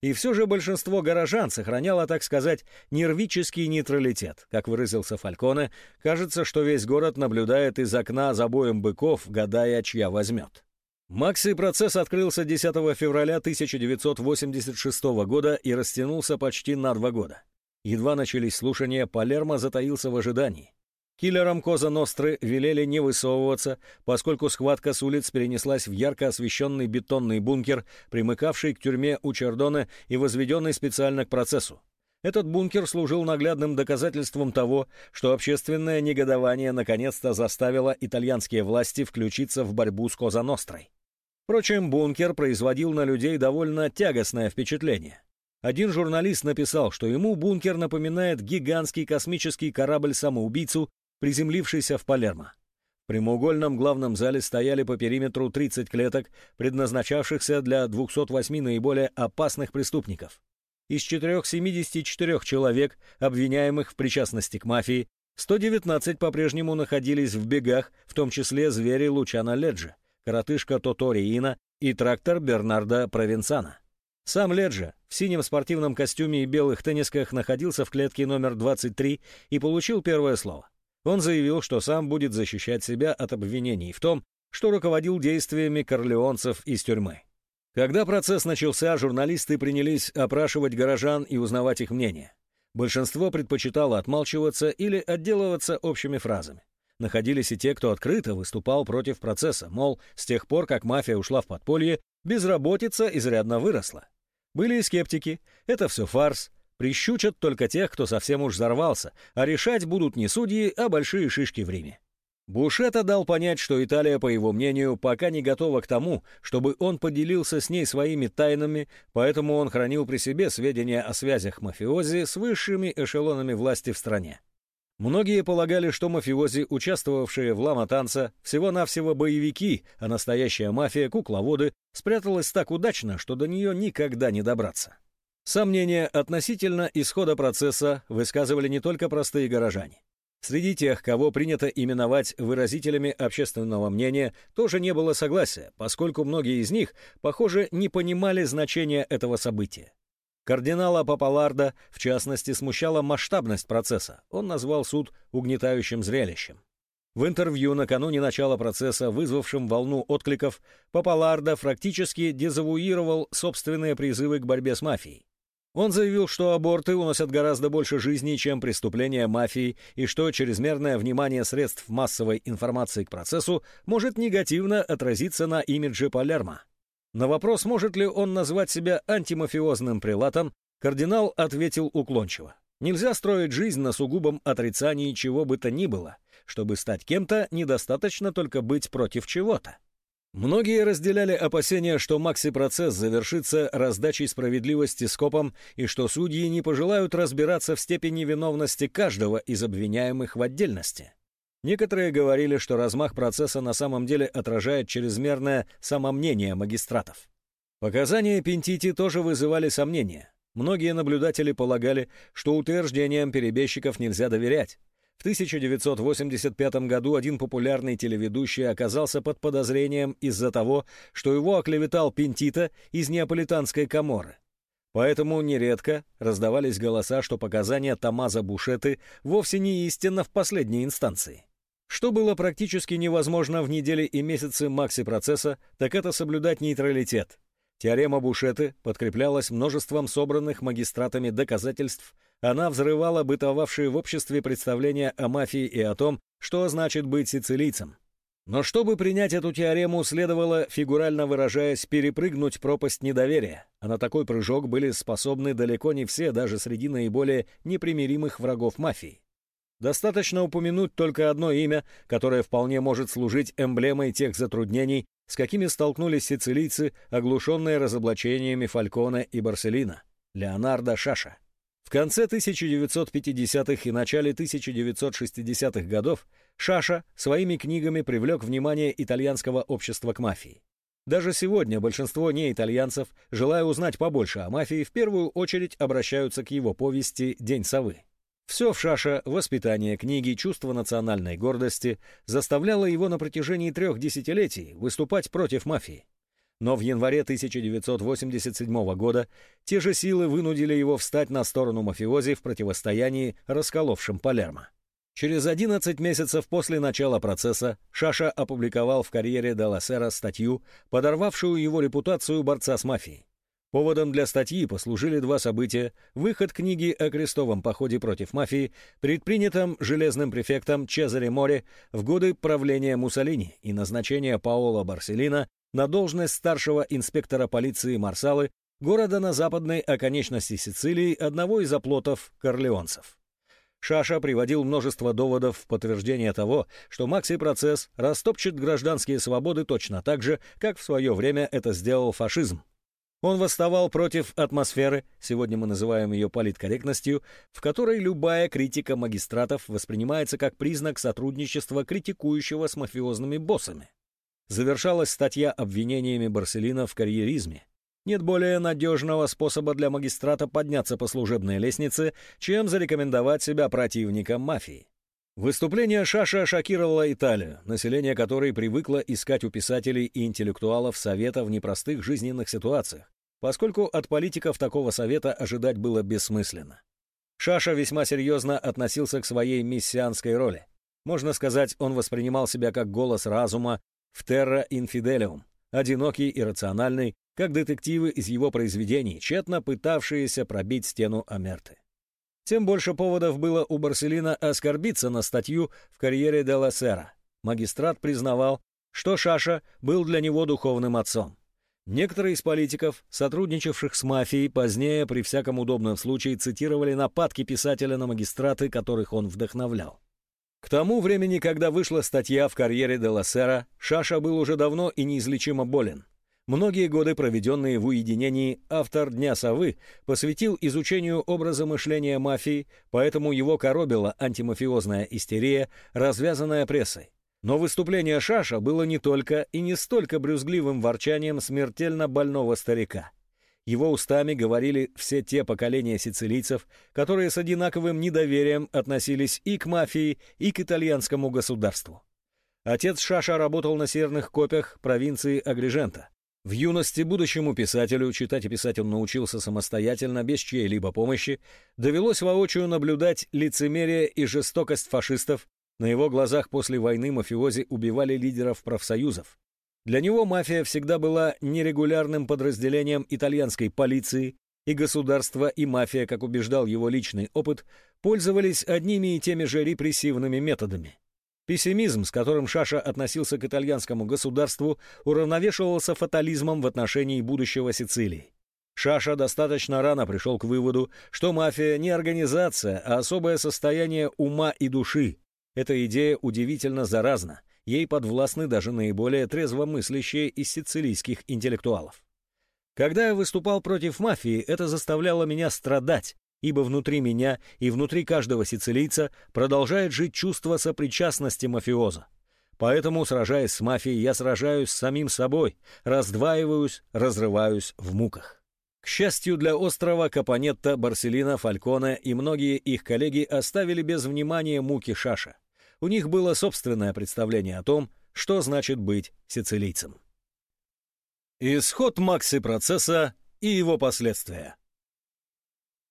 И все же большинство горожан сохраняло, так сказать, нервический нейтралитет. Как выразился Фальконе, кажется, что весь город наблюдает из окна за боем быков, гадая, чья возьмет. Макси-процесс открылся 10 февраля 1986 года и растянулся почти на два года. Едва начались слушания, Палермо затаился в ожидании. Киллерам Коза Ностры велели не высовываться, поскольку схватка с улиц перенеслась в ярко освещенный бетонный бункер, примыкавший к тюрьме у Чердона и возведенный специально к процессу. Этот бункер служил наглядным доказательством того, что общественное негодование наконец-то заставило итальянские власти включиться в борьбу с Коза Нострой. Впрочем, бункер производил на людей довольно тягостное впечатление. Один журналист написал, что ему бункер напоминает гигантский космический корабль-самоубийцу, приземлившийся в Палермо. В прямоугольном главном зале стояли по периметру 30 клеток, предназначавшихся для 208 наиболее опасных преступников. Из 474 человек, обвиняемых в причастности к мафии, 119 по-прежнему находились в бегах, в том числе звери Лучана Леджи, коротышка Тоториина и трактор Бернарда Провенцана. Сам Леджа в синем спортивном костюме и белых теннисках находился в клетке номер 23 и получил первое слово. Он заявил, что сам будет защищать себя от обвинений в том, что руководил действиями корлеонцев из тюрьмы. Когда процесс начался, журналисты принялись опрашивать горожан и узнавать их мнение. Большинство предпочитало отмалчиваться или отделываться общими фразами. Находились и те, кто открыто выступал против процесса, мол, с тех пор, как мафия ушла в подполье, безработица изрядно выросла. Были и скептики, это все фарс, Прищучат только тех, кто совсем уж взорвался, а решать будут не судьи, а большие шишки в Риме. Бушета дал понять, что Италия, по его мнению, пока не готова к тому, чтобы он поделился с ней своими тайнами, поэтому он хранил при себе сведения о связях мафиози с высшими эшелонами власти в стране. Многие полагали, что мафиози, участвовавшие в лама-танца, всего-навсего боевики, а настоящая мафия, кукловоды, спряталась так удачно, что до нее никогда не добраться. Сомнения относительно исхода процесса высказывали не только простые горожане. Среди тех, кого принято именовать выразителями общественного мнения, тоже не было согласия, поскольку многие из них, похоже, не понимали значения этого события. Кардинала Папаларда, в частности, смущала масштабность процесса. Он назвал суд угнетающим зрелищем. В интервью накануне начала процесса, вызвавшем волну откликов, Папаларда практически дезавуировал собственные призывы к борьбе с мафией. Он заявил, что аборты уносят гораздо больше жизней, чем преступления мафии, и что чрезмерное внимание средств массовой информации к процессу может негативно отразиться на имидже Палермо. На вопрос, может ли он назвать себя антимафиозным прилатом, кардинал ответил уклончиво. Нельзя строить жизнь на сугубом отрицании чего бы то ни было. Чтобы стать кем-то, недостаточно только быть против чего-то. Многие разделяли опасения, что Макси-процесс завершится раздачей справедливости скопом и что судьи не пожелают разбираться в степени виновности каждого из обвиняемых в отдельности. Некоторые говорили, что размах процесса на самом деле отражает чрезмерное самомнение магистратов. Показания Пентити тоже вызывали сомнения. Многие наблюдатели полагали, что утверждениям перебежчиков нельзя доверять. В 1985 году один популярный телеведущий оказался под подозрением из-за того, что его оклеветал Пентита из неаполитанской коморы. Поэтому нередко раздавались голоса, что показания Томаза Бушеты вовсе не истинно в последней инстанции. Что было практически невозможно в недели и месяцы макси-процесса, так это соблюдать нейтралитет. Теорема Бушеты подкреплялась множеством собранных магистратами доказательств – она взрывала бытовавшие в обществе представления о мафии и о том, что значит быть сицилийцем. Но чтобы принять эту теорему, следовало, фигурально выражаясь, перепрыгнуть пропасть недоверия, а на такой прыжок были способны далеко не все, даже среди наиболее непримиримых врагов мафии. Достаточно упомянуть только одно имя, которое вполне может служить эмблемой тех затруднений, с какими столкнулись сицилийцы, оглушенные разоблачениями Фалькона и Барселина — Леонардо Шаша. В конце 1950-х и начале 1960-х годов Шаша своими книгами привлек внимание итальянского общества к мафии. Даже сегодня большинство неитальянцев, желая узнать побольше о мафии, в первую очередь обращаются к его повести «День совы». Все в Шаша, воспитание книги, чувство национальной гордости заставляло его на протяжении трех десятилетий выступать против мафии. Но в январе 1987 года те же силы вынудили его встать на сторону мафиози в противостоянии расколовшим Палермо. Через 11 месяцев после начала процесса Шаша опубликовал в карьере Деласера статью, подорвавшую его репутацию борца с мафией. Поводом для статьи послужили два события. Выход книги о крестовом походе против мафии, предпринятом железным префектом Чезаре Море в годы правления Муссолини и назначение Паоло Барселина на должность старшего инспектора полиции Марсалы города на западной оконечности Сицилии одного из оплотов корлеонцев. Шаша приводил множество доводов в подтверждение того, что Макси-процесс растопчет гражданские свободы точно так же, как в свое время это сделал фашизм. Он восставал против атмосферы, сегодня мы называем ее политкорректностью, в которой любая критика магистратов воспринимается как признак сотрудничества критикующего с мафиозными боссами завершалась статья обвинениями Барселина в карьеризме. Нет более надежного способа для магистрата подняться по служебной лестнице, чем зарекомендовать себя противником мафии. Выступление Шаша шокировало Италию, население которой привыкло искать у писателей и интеллектуалов совета в непростых жизненных ситуациях, поскольку от политиков такого совета ожидать было бессмысленно. Шаша весьма серьезно относился к своей мессианской роли. Можно сказать, он воспринимал себя как голос разума в «Терра Инфиделиум», одинокий и рациональный, как детективы из его произведений, тщетно пытавшиеся пробить стену Амерты. Тем больше поводов было у Барселина оскорбиться на статью в карьере де ла Сера. Магистрат признавал, что Шаша был для него духовным отцом. Некоторые из политиков, сотрудничавших с мафией, позднее при всяком удобном случае цитировали нападки писателя на магистраты, которых он вдохновлял. К тому времени, когда вышла статья в карьере де Лассера, Шаша был уже давно и неизлечимо болен. Многие годы, проведенные в уединении, автор «Дня совы» посвятил изучению образа мышления мафии, поэтому его коробила антимафиозная истерия, развязанная прессой. Но выступление Шаша было не только и не столько брюзгливым ворчанием смертельно больного старика – его устами говорили все те поколения сицилийцев, которые с одинаковым недоверием относились и к мафии, и к итальянскому государству. Отец Шаша работал на северных копях провинции Агрижента. В юности будущему писателю, читать и писать он научился самостоятельно, без чьей-либо помощи, довелось воочию наблюдать лицемерие и жестокость фашистов, на его глазах после войны мафиози убивали лидеров профсоюзов. Для него мафия всегда была нерегулярным подразделением итальянской полиции, и государство, и мафия, как убеждал его личный опыт, пользовались одними и теми же репрессивными методами. Пессимизм, с которым Шаша относился к итальянскому государству, уравновешивался фатализмом в отношении будущего Сицилии. Шаша достаточно рано пришел к выводу, что мафия не организация, а особое состояние ума и души. Эта идея удивительно заразна, ей подвластны даже наиболее трезвомыслящие из сицилийских интеллектуалов. Когда я выступал против мафии, это заставляло меня страдать, ибо внутри меня и внутри каждого сицилийца продолжает жить чувство сопричастности мафиоза. Поэтому, сражаясь с мафией, я сражаюсь с самим собой, раздваиваюсь, разрываюсь в муках. К счастью для острова, Капонетта, Барселина, Фальконе и многие их коллеги оставили без внимания муки Шаша. У них было собственное представление о том, что значит быть сицилийцем. Исход Макси-процесса и его последствия.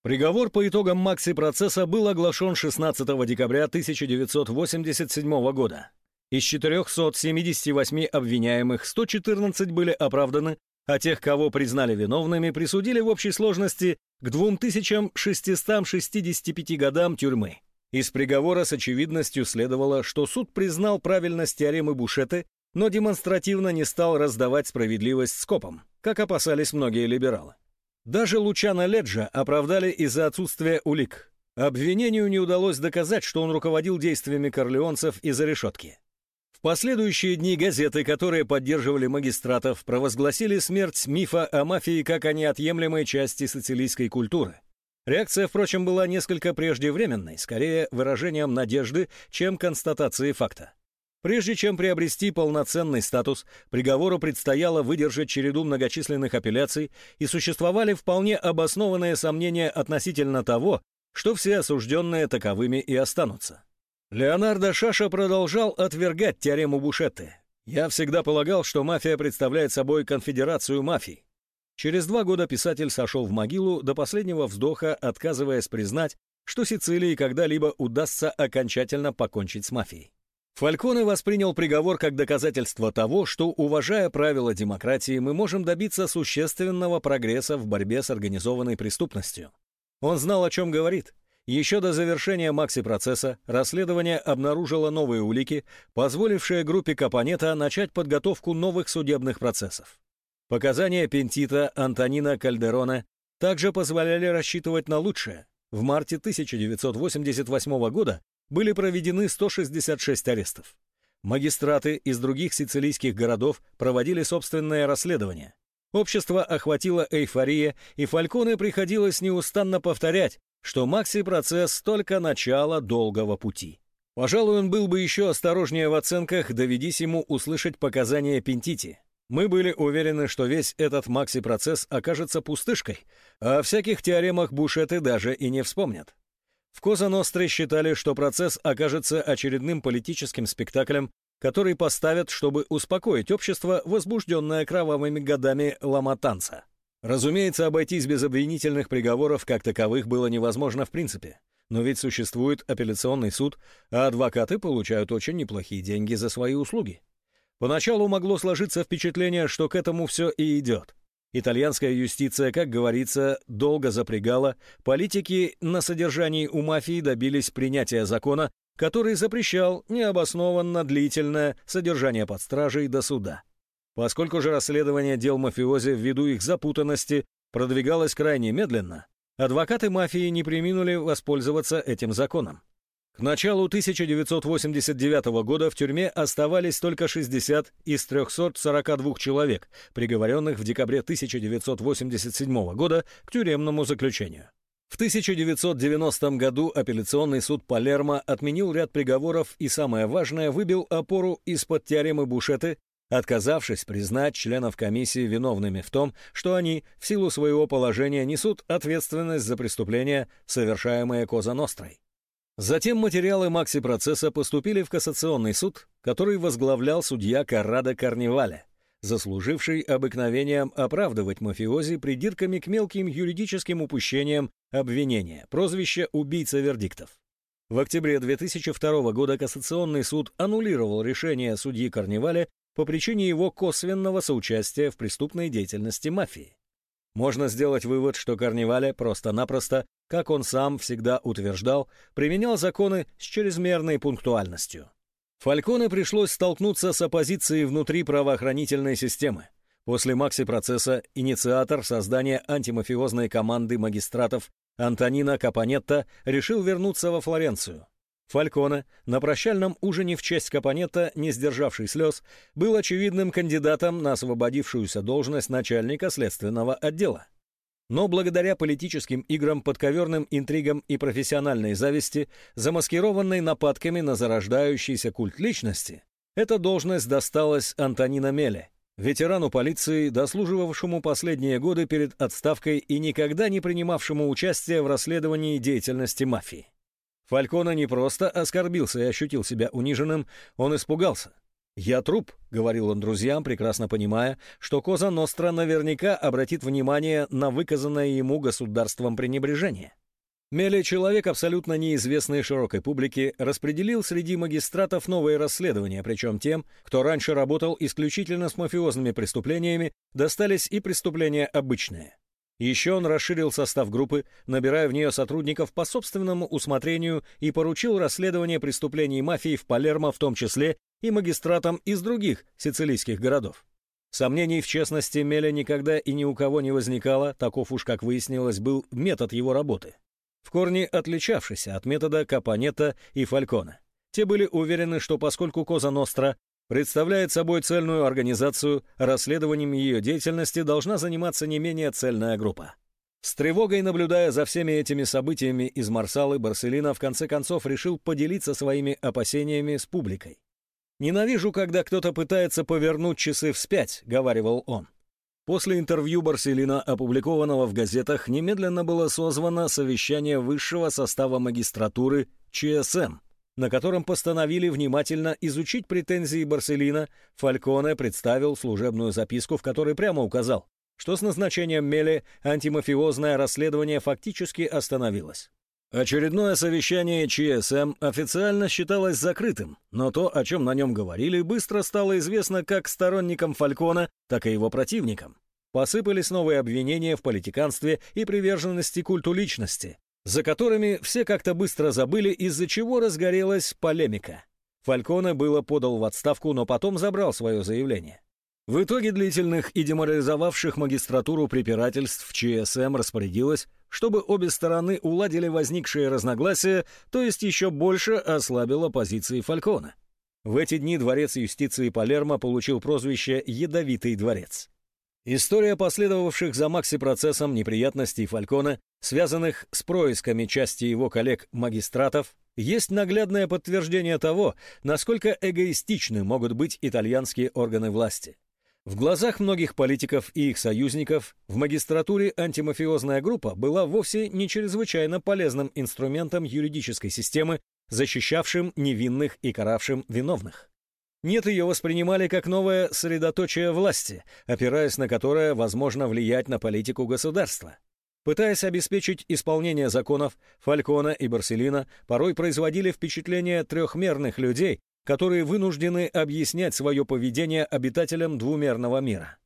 Приговор по итогам Макси-процесса был оглашен 16 декабря 1987 года. Из 478 обвиняемых 114 были оправданы, а тех, кого признали виновными, присудили в общей сложности к 2665 годам тюрьмы. Из приговора с очевидностью следовало, что суд признал правильность теоремы Бушетты, но демонстративно не стал раздавать справедливость скопом, как опасались многие либералы. Даже Лучана Леджа оправдали из-за отсутствия улик. Обвинению не удалось доказать, что он руководил действиями корлеонцев из-за решетки. В последующие дни газеты, которые поддерживали магистратов, провозгласили смерть мифа о мафии как о неотъемлемой части социалистской культуры. Реакция, впрочем, была несколько преждевременной, скорее выражением надежды, чем констатацией факта. Прежде чем приобрести полноценный статус, приговору предстояло выдержать череду многочисленных апелляций и существовали вполне обоснованные сомнения относительно того, что все осужденные таковыми и останутся. Леонардо Шаша продолжал отвергать теорему Бушетты. «Я всегда полагал, что мафия представляет собой конфедерацию мафий». Через два года писатель сошел в могилу до последнего вздоха, отказываясь признать, что Сицилии когда-либо удастся окончательно покончить с мафией. Фальконе воспринял приговор как доказательство того, что, уважая правила демократии, мы можем добиться существенного прогресса в борьбе с организованной преступностью. Он знал, о чем говорит, еще до завершения Макси-процесса расследование обнаружило новые улики, позволившие группе Капонета начать подготовку новых судебных процессов. Показания Пентита Антонина Кальдерона также позволяли рассчитывать на лучшее. В марте 1988 года были проведены 166 арестов. Магистраты из других сицилийских городов проводили собственное расследование. Общество охватило эйфория, и Фальконе приходилось неустанно повторять, что Макси-процесс только начало долгого пути. Пожалуй, он был бы еще осторожнее в оценках, доведись ему услышать показания Пентити. Мы были уверены, что весь этот Макси-процесс окажется пустышкой, а о всяких теоремах Бушеты даже и не вспомнят. В Коза считали, что процесс окажется очередным политическим спектаклем, который поставят, чтобы успокоить общество, возбужденное кровавыми годами ламатанца. Разумеется, обойтись без обвинительных приговоров как таковых было невозможно в принципе. Но ведь существует апелляционный суд, а адвокаты получают очень неплохие деньги за свои услуги. Поначалу могло сложиться впечатление, что к этому все и идет. Итальянская юстиция, как говорится, долго запрягала, политики на содержании у мафии добились принятия закона, который запрещал необоснованно длительное содержание под стражей до суда. Поскольку же расследование дел мафиози ввиду их запутанности продвигалось крайне медленно, адвокаты мафии не приминули воспользоваться этим законом. К началу 1989 года в тюрьме оставались только 60 из 342 человек, приговоренных в декабре 1987 года к тюремному заключению. В 1990 году апелляционный суд Палермо отменил ряд приговоров и, самое важное, выбил опору из-под теоремы Бушеты отказавшись признать членов комиссии виновными в том, что они в силу своего положения несут ответственность за преступления, совершаемые Коза Нострой. Затем материалы Макси-процесса поступили в кассационный суд, который возглавлял судья Каррадо Карнивале, заслуживший обыкновением оправдывать мафиози придирками к мелким юридическим упущениям обвинения, прозвище «убийца вердиктов». В октябре 2002 года Кассационный суд аннулировал решение судьи Карнивале по причине его косвенного соучастия в преступной деятельности мафии. Можно сделать вывод, что Карнивале просто-напросто, как он сам всегда утверждал, применял законы с чрезмерной пунктуальностью. Фальконе пришлось столкнуться с оппозицией внутри правоохранительной системы. После Макси-процесса инициатор создания антимафиозной команды магистратов Антонина Капонетта решил вернуться во Флоренцию. Фалькона, на прощальном ужине в честь Капонетта, не сдержавший слез, был очевидным кандидатом на освободившуюся должность начальника следственного отдела. Но благодаря политическим играм, подковерным интригам и профессиональной зависти, замаскированной нападками на зарождающийся культ личности, эта должность досталась Антонина Меле, ветерану полиции, дослуживавшему последние годы перед отставкой и никогда не принимавшему участия в расследовании деятельности мафии. Фалькона не просто оскорбился и ощутил себя униженным, он испугался. «Я труп», — говорил он друзьям, прекрасно понимая, что Коза Ностра наверняка обратит внимание на выказанное ему государством пренебрежение. Мели, человек абсолютно неизвестный широкой публике, распределил среди магистратов новые расследования, причем тем, кто раньше работал исключительно с мафиозными преступлениями, достались и преступления обычные. Еще он расширил состав группы, набирая в нее сотрудников по собственному усмотрению и поручил расследование преступлений мафии в Палермо в том числе и магистратам из других сицилийских городов. Сомнений в честности Меля никогда и ни у кого не возникало, таков уж, как выяснилось, был метод его работы. В корне отличавшийся от метода Капанета и Фалькона. Те были уверены, что поскольку Коза Ностра представляет собой цельную организацию, расследованием ее деятельности должна заниматься не менее цельная группа. С тревогой наблюдая за всеми этими событиями из Марсалы, Барселина в конце концов решил поделиться своими опасениями с публикой. «Ненавижу, когда кто-то пытается повернуть часы вспять», — говаривал он. После интервью Барселина, опубликованного в газетах, немедленно было созвано совещание высшего состава магистратуры ЧСМ — на котором постановили внимательно изучить претензии Барселина, Фальконе представил служебную записку, в которой прямо указал, что с назначением Мели антимафиозное расследование фактически остановилось. Очередное совещание ЧСМ официально считалось закрытым, но то, о чем на нем говорили, быстро стало известно как сторонникам Фалькона, так и его противникам. Посыпались новые обвинения в политиканстве и приверженности культу личности, за которыми все как-то быстро забыли, из-за чего разгорелась полемика. Фальконе было подал в отставку, но потом забрал свое заявление. В итоге длительных и деморализовавших магистратуру препирательств ЧСМ распорядилось, чтобы обе стороны уладили возникшие разногласия, то есть еще больше ослабило позиции Фалькона. В эти дни дворец юстиции Палермо получил прозвище «Ядовитый дворец». История последовавших за Макси-процессом неприятностей Фалькона, связанных с происками части его коллег-магистратов, есть наглядное подтверждение того, насколько эгоистичны могут быть итальянские органы власти. В глазах многих политиков и их союзников в магистратуре антимафиозная группа была вовсе не чрезвычайно полезным инструментом юридической системы, защищавшим невинных и каравшим виновных. Нет, ее воспринимали как новое средоточие власти, опираясь на которое возможно влиять на политику государства. Пытаясь обеспечить исполнение законов, Фалькона и Барселина порой производили впечатление трехмерных людей, которые вынуждены объяснять свое поведение обитателям двумерного мира.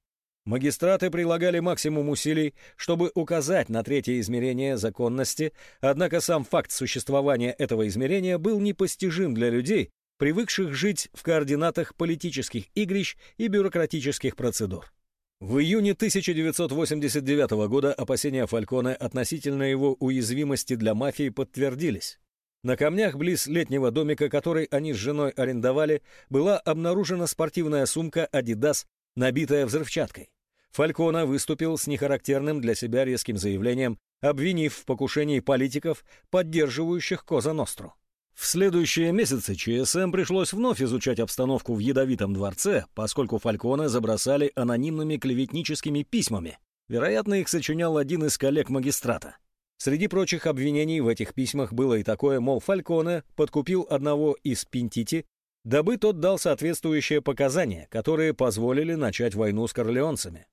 Магистраты прилагали максимум усилий, чтобы указать на третье измерение законности, однако сам факт существования этого измерения был непостижим для людей, привыкших жить в координатах политических игрищ и бюрократических процедур. В июне 1989 года опасения Фальконе относительно его уязвимости для мафии подтвердились. На камнях близ летнего домика, который они с женой арендовали, была обнаружена спортивная сумка «Адидас», набитая взрывчаткой. Фалькона выступил с нехарактерным для себя резким заявлением, обвинив в покушении политиков, поддерживающих Коза Ностру. В следующие месяцы ЧСМ пришлось вновь изучать обстановку в Ядовитом дворце, поскольку Фальконе забросали анонимными клеветническими письмами. Вероятно, их сочинял один из коллег магистрата. Среди прочих обвинений в этих письмах было и такое, мол, Фальконе подкупил одного из Пинтити, дабы тот дал соответствующие показания, которые позволили начать войну с корлеонцами.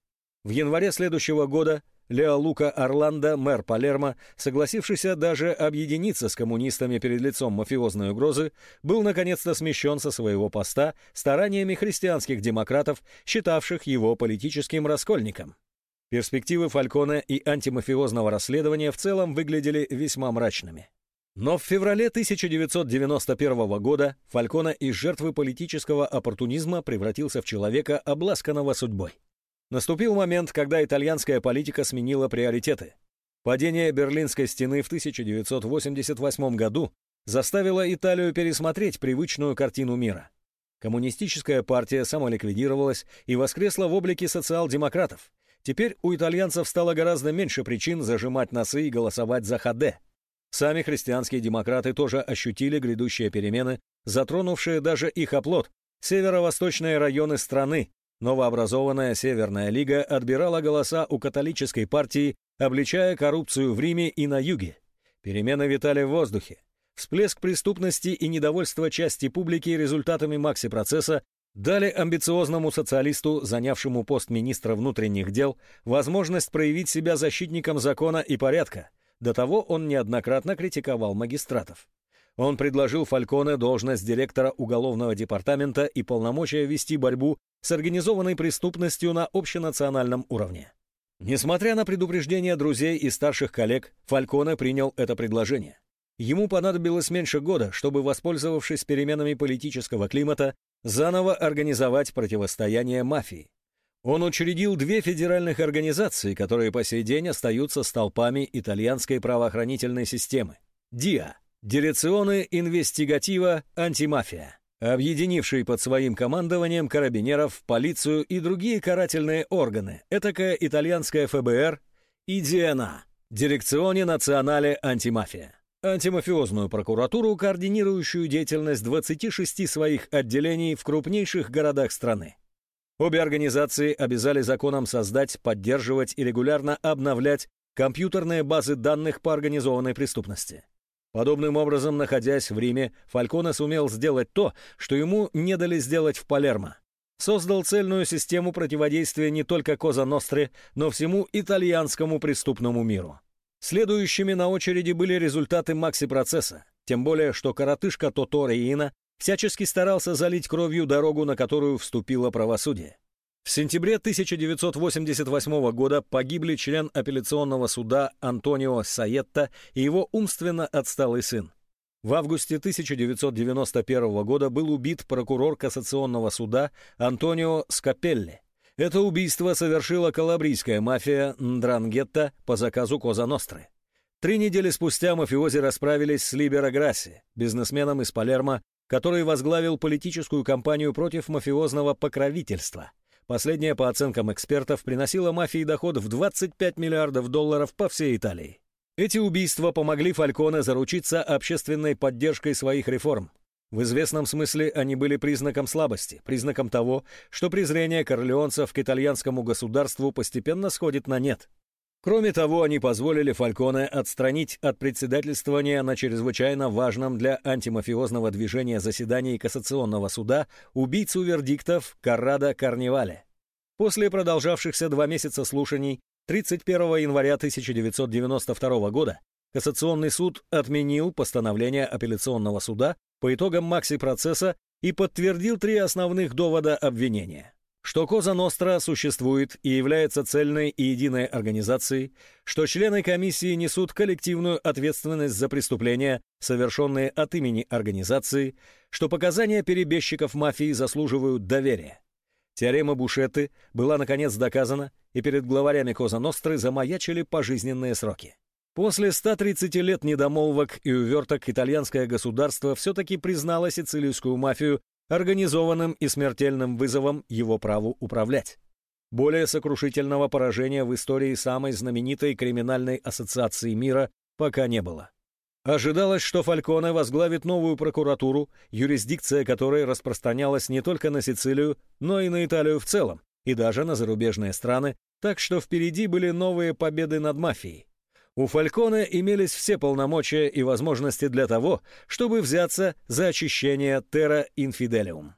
В январе следующего года Лео Лука Орландо, мэр Палермо, согласившийся даже объединиться с коммунистами перед лицом мафиозной угрозы, был наконец-то смещен со своего поста стараниями христианских демократов, считавших его политическим раскольником. Перспективы Фалькона и антимафиозного расследования в целом выглядели весьма мрачными. Но в феврале 1991 года Фалькона из жертвы политического оппортунизма превратился в человека, обласканного судьбой. Наступил момент, когда итальянская политика сменила приоритеты. Падение Берлинской стены в 1988 году заставила Италию пересмотреть привычную картину мира. Коммунистическая партия самоликвидировалась и воскресла в облике социал-демократов. Теперь у итальянцев стало гораздо меньше причин зажимать носы и голосовать за Хаде. Сами христианские демократы тоже ощутили грядущие перемены, затронувшие даже их оплот, северо-восточные районы страны. Новообразованная Северная Лига отбирала голоса у католической партии, обличая коррупцию в Риме и на юге. Перемены витали в воздухе. Всплеск преступности и недовольство части публики результатами макси-процесса дали амбициозному социалисту, занявшему пост министра внутренних дел, возможность проявить себя защитником закона и порядка. До того он неоднократно критиковал магистратов. Он предложил Фальконе должность директора уголовного департамента и полномочия вести борьбу с организованной преступностью на общенациональном уровне. Несмотря на предупреждения друзей и старших коллег, Фальконе принял это предложение. Ему понадобилось меньше года, чтобы, воспользовавшись переменами политического климата, заново организовать противостояние мафии. Он учредил две федеральных организации, которые по сей день остаются столпами итальянской правоохранительной системы. ДИА – Диреционы Инвестигатива Антимафия, объединивший под своим командованием карабинеров, полицию и другие карательные органы, этакая итальянская ФБР и ДИАНА – Дирекционе Национале Антимафия антимафиозную прокуратуру, координирующую деятельность 26 своих отделений в крупнейших городах страны. Обе организации обязали законом создать, поддерживать и регулярно обновлять компьютерные базы данных по организованной преступности. Подобным образом, находясь в Риме, Фальконе сумел сделать то, что ему не дали сделать в Палермо. Создал цельную систему противодействия не только Коза Ностре, но всему итальянскому преступному миру. Следующими на очереди были результаты макси-процесса, тем более, что коротышка Тото Реина всячески старался залить кровью дорогу, на которую вступило правосудие. В сентябре 1988 года погибли член апелляционного суда Антонио Саетта и его умственно отсталый сын. В августе 1991 года был убит прокурор кассационного суда Антонио Скапелли. Это убийство совершила калабрийская мафия Ндрангетта по заказу Коза Ностры. Три недели спустя мафиози расправились с Либеро Грасси, бизнесменом из Палермо, который возглавил политическую кампанию против мафиозного покровительства. Последняя, по оценкам экспертов, приносила мафии доход в 25 миллиардов долларов по всей Италии. Эти убийства помогли Фальконе заручиться общественной поддержкой своих реформ. В известном смысле они были признаком слабости, признаком того, что презрение корлеонцев к итальянскому государству постепенно сходит на нет. Кроме того, они позволили Фальконе отстранить от председательствования на чрезвычайно важном для антимафиозного движения заседании Кассационного суда убийцу вердиктов Каррада Карнивале. После продолжавшихся два месяца слушаний 31 января 1992 года Кассационный суд отменил постановление апелляционного суда по итогам макси-процесса и подтвердил три основных довода обвинения. Что Коза Ностра существует и является цельной и единой организацией, что члены комиссии несут коллективную ответственность за преступления, совершенные от имени организации, что показания перебежчиков мафии заслуживают доверия. Теорема Бушетты была наконец доказана, и перед главарями Коза Ностры замаячили пожизненные сроки. После 130 лет недомолвок и уверток итальянское государство все-таки признало сицилийскую мафию организованным и смертельным вызовом его праву управлять. Более сокрушительного поражения в истории самой знаменитой криминальной ассоциации мира пока не было. Ожидалось, что Фальконе возглавит новую прокуратуру, юрисдикция которой распространялась не только на Сицилию, но и на Италию в целом, и даже на зарубежные страны, так что впереди были новые победы над мафией. У Фальконе имелись все полномочия и возможности для того, чтобы взяться за очищение Терра Инфиделиум.